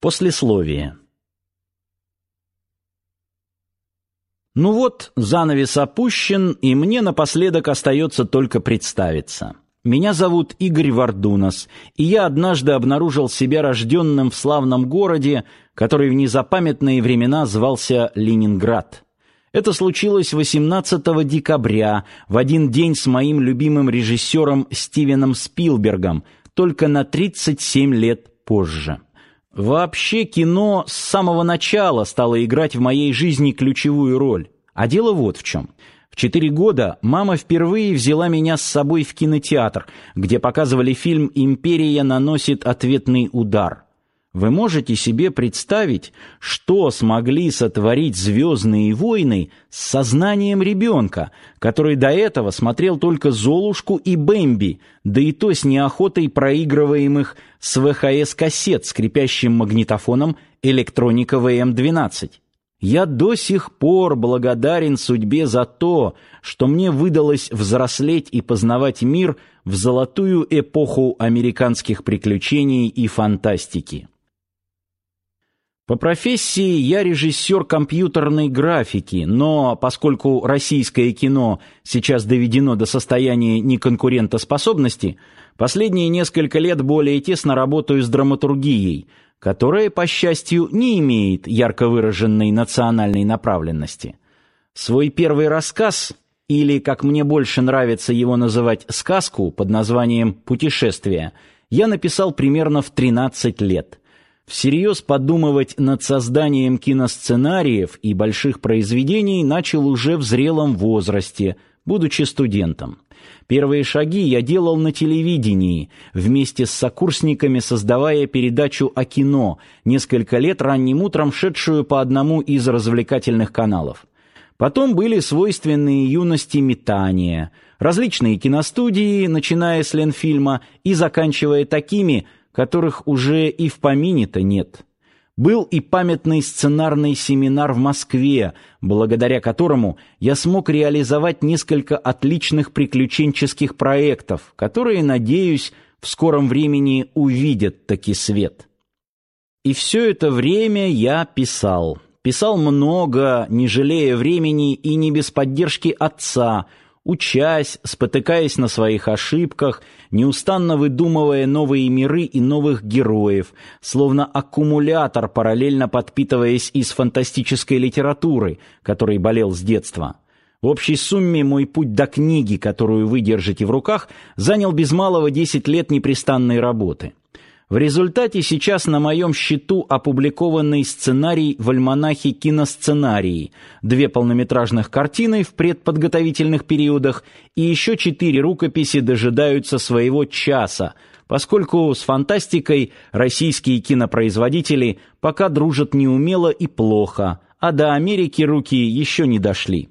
Послесловие. Ну вот, занавес опущен, и мне напоследок остается только представиться. Меня зовут Игорь Вардунас, и я однажды обнаружил себя рожденным в славном городе, который в незапамятные времена звался Ленинград. Это случилось 18 декабря, в один день с моим любимым режиссером Стивеном Спилбергом, только на 37 лет позже. Вообще кино с самого начала стало играть в моей жизни ключевую роль. А дело вот в чем. В четыре года мама впервые взяла меня с собой в кинотеатр, где показывали фильм «Империя наносит ответный удар». Вы можете себе представить, что смогли сотворить «Звездные войны» с сознанием ребенка, который до этого смотрел только «Золушку» и «Бэмби», да и то с неохотой проигрываемых с ВХС-кассет скрипящим магнитофоном «Электроника ВМ-12». Я до сих пор благодарен судьбе за то, что мне выдалось взрослеть и познавать мир в золотую эпоху американских приключений и фантастики. По профессии я режиссер компьютерной графики, но поскольку российское кино сейчас доведено до состояния неконкурентоспособности, последние несколько лет более тесно работаю с драматургией, которая, по счастью, не имеет ярко выраженной национальной направленности. Свой первый рассказ, или, как мне больше нравится его называть, сказку под названием «Путешествие», я написал примерно в 13 лет – Всерьез подумывать над созданием киносценариев и больших произведений начал уже в зрелом возрасте, будучи студентом. Первые шаги я делал на телевидении, вместе с сокурсниками создавая передачу о кино, несколько лет ранним утром шедшую по одному из развлекательных каналов. Потом были свойственные юности метания, различные киностудии, начиная с Ленфильма и заканчивая такими, которых уже и в помине-то нет. Был и памятный сценарный семинар в Москве, благодаря которому я смог реализовать несколько отличных приключенческих проектов, которые, надеюсь, в скором времени увидят таки свет. И все это время я писал. Писал много, не жалея времени и не без поддержки отца – учась, спотыкаясь на своих ошибках, неустанно выдумывая новые миры и новых героев, словно аккумулятор, параллельно подпитываясь из фантастической литературы, которой болел с детства. В общей сумме мой путь до книги, которую вы держите в руках, занял без малого 10 лет непрестанной работы. В результате сейчас на моем счету опубликованный сценарий в альманахе «Киносценарии», две полнометражных картины в предподготовительных периодах и еще четыре рукописи дожидаются своего часа, поскольку с фантастикой российские кинопроизводители пока дружат неумело и плохо, а до Америки руки еще не дошли.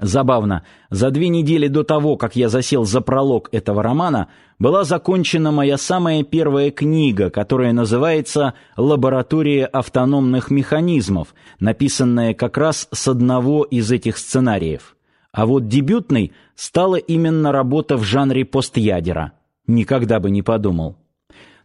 Забавно, за две недели до того, как я засел за пролог этого романа, была закончена моя самая первая книга, которая называется «Лаборатория автономных механизмов», написанная как раз с одного из этих сценариев. А вот дебютной стала именно работа в жанре постядера. Никогда бы не подумал.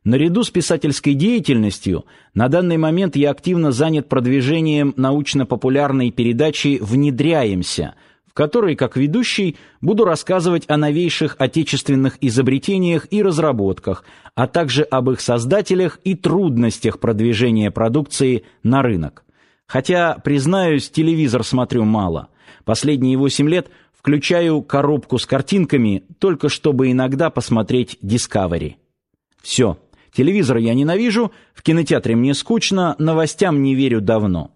Наряду с писательской деятельностью на данный момент я активно занят продвижением научно-популярной передачи «Внедряемся», которой, как ведущий, буду рассказывать о новейших отечественных изобретениях и разработках, а также об их создателях и трудностях продвижения продукции на рынок. Хотя, признаюсь, телевизор смотрю мало. Последние восемь лет включаю коробку с картинками, только чтобы иногда посмотреть Discovery. Все. Телевизор я ненавижу, в кинотеатре мне скучно, новостям не верю давно.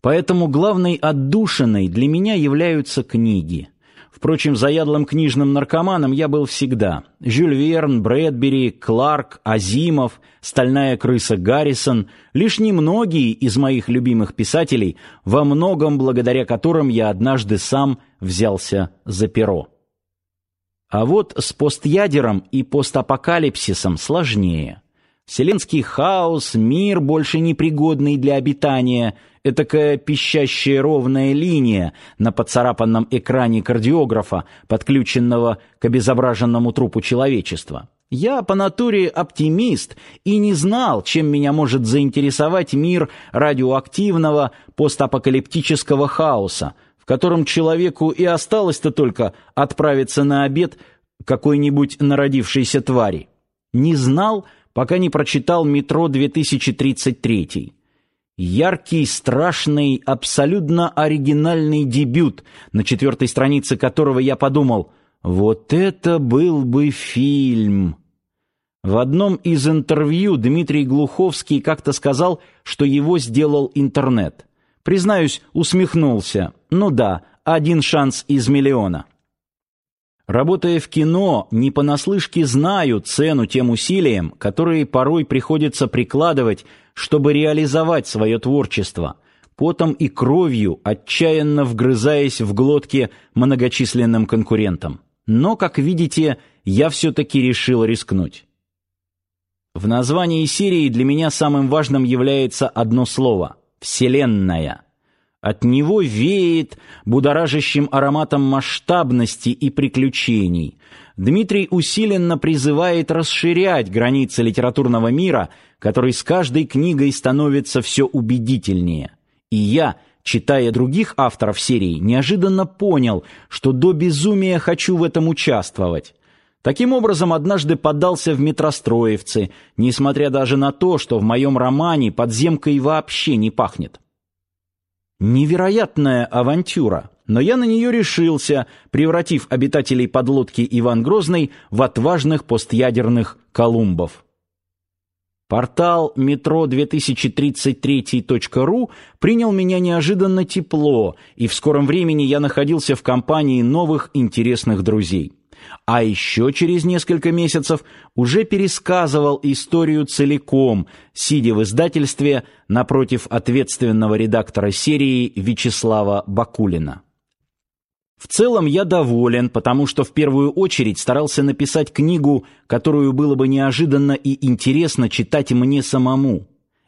Поэтому главной отдушиной для меня являются книги. Впрочем, заядлым книжным наркоманом я был всегда. Жюль Верн, Брэдбери, Кларк, Азимов, Стальная крыса Гаррисон — лишь немногие из моих любимых писателей, во многом благодаря которым я однажды сам взялся за перо. А вот с постядером и постапокалипсисом сложнее. Вселенский хаос, мир, больше непригодный для обитания, этакая пищащая ровная линия на поцарапанном экране кардиографа, подключенного к обезображенному трупу человечества. Я по натуре оптимист и не знал, чем меня может заинтересовать мир радиоактивного постапокалиптического хаоса, в котором человеку и осталось-то только отправиться на обед какой-нибудь народившейся твари. Не знал, пока не прочитал «Метро 2033». Яркий, страшный, абсолютно оригинальный дебют, на четвертой странице которого я подумал, вот это был бы фильм. В одном из интервью Дмитрий Глуховский как-то сказал, что его сделал интернет. Признаюсь, усмехнулся. Ну да, один шанс из миллиона. Работая в кино, не понаслышке знаю цену тем усилиям, которые порой приходится прикладывать, чтобы реализовать свое творчество, потом и кровью, отчаянно вгрызаясь в глотки многочисленным конкурентам. Но, как видите, я все-таки решил рискнуть. В названии серии для меня самым важным является одно слово — «Вселенная». От него веет будоражащим ароматом масштабности и приключений. Дмитрий усиленно призывает расширять границы литературного мира, который с каждой книгой становится все убедительнее. И я, читая других авторов серии, неожиданно понял, что до безумия хочу в этом участвовать. Таким образом, однажды поддался в метростроевцы, несмотря даже на то, что в моем романе подземкой вообще не пахнет. Невероятная авантюра, но я на нее решился, превратив обитателей подлодки Иван Грозный в отважных постъядерных колумбов. Портал metro2033.ru принял меня неожиданно тепло, и в скором времени я находился в компании новых интересных друзей а еще через несколько месяцев уже пересказывал историю целиком, сидя в издательстве напротив ответственного редактора серии Вячеслава Бакулина. В целом я доволен, потому что в первую очередь старался написать книгу, которую было бы неожиданно и интересно читать мне самому.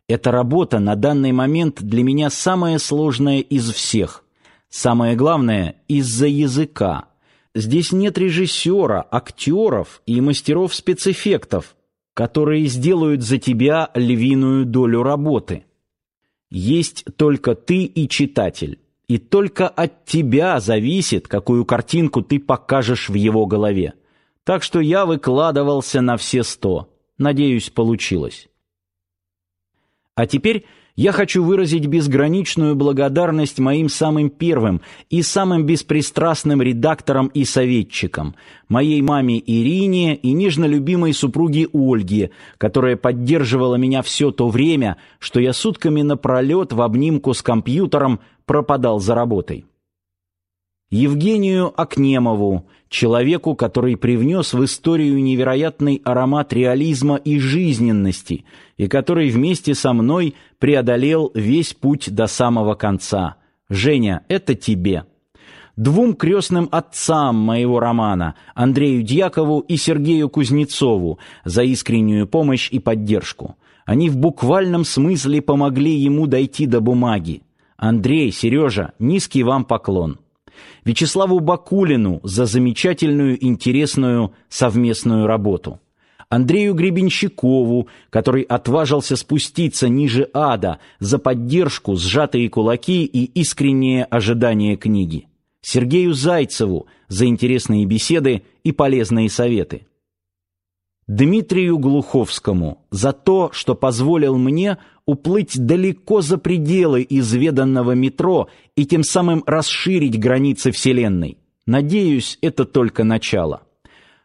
Эта работа на данный момент для меня самая сложная из всех. Самое главное из-за языка. Здесь нет режиссера, актеров и мастеров спецэффектов, которые сделают за тебя львиную долю работы. Есть только ты и читатель, и только от тебя зависит, какую картинку ты покажешь в его голове. Так что я выкладывался на все сто. Надеюсь, получилось. А теперь я хочу выразить безграничную благодарность моим самым первым и самым беспристрастным редакторам и советчикам, моей маме Ирине и нежно любимой супруге Ольге, которая поддерживала меня все то время, что я сутками напролет в обнимку с компьютером пропадал за работой. Евгению Акнемову, человеку, который привнес в историю невероятный аромат реализма и жизненности, и который вместе со мной преодолел весь путь до самого конца. Женя, это тебе. Двум крестным отцам моего романа, Андрею Дьякову и Сергею Кузнецову, за искреннюю помощь и поддержку. Они в буквальном смысле помогли ему дойти до бумаги. Андрей, Сережа, низкий вам поклон. Вячеславу Бакулину за замечательную интересную совместную работу. Андрею Гребенщикову, который отважился спуститься ниже ада за поддержку, сжатые кулаки и искреннее ожидание книги. Сергею Зайцеву за интересные беседы и полезные советы. Дмитрию Глуховскому за то, что позволил мне уплыть далеко за пределы изведанного метро и тем самым расширить границы Вселенной. Надеюсь, это только начало.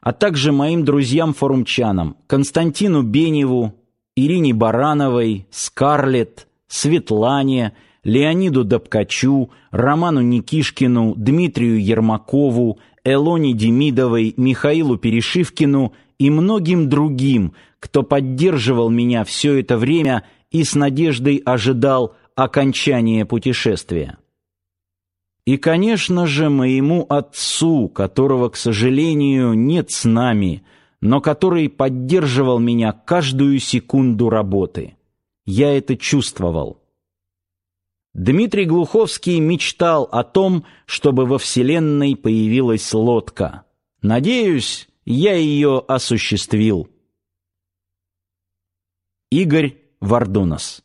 А также моим друзьям-форумчанам Константину Беневу, Ирине Барановой, Скарлетт, Светлане, Леониду Добкачу, Роману Никишкину, Дмитрию Ермакову, Элоне Демидовой, Михаилу Перешивкину и многим другим, кто поддерживал меня все это время и с надеждой ожидал окончания путешествия. И, конечно же, моему отцу, которого, к сожалению, нет с нами, но который поддерживал меня каждую секунду работы. Я это чувствовал. Дмитрий Глуховский мечтал о том, чтобы во Вселенной появилась лодка. Надеюсь, я ее осуществил. Игорь Вардунас